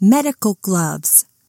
medical gloves.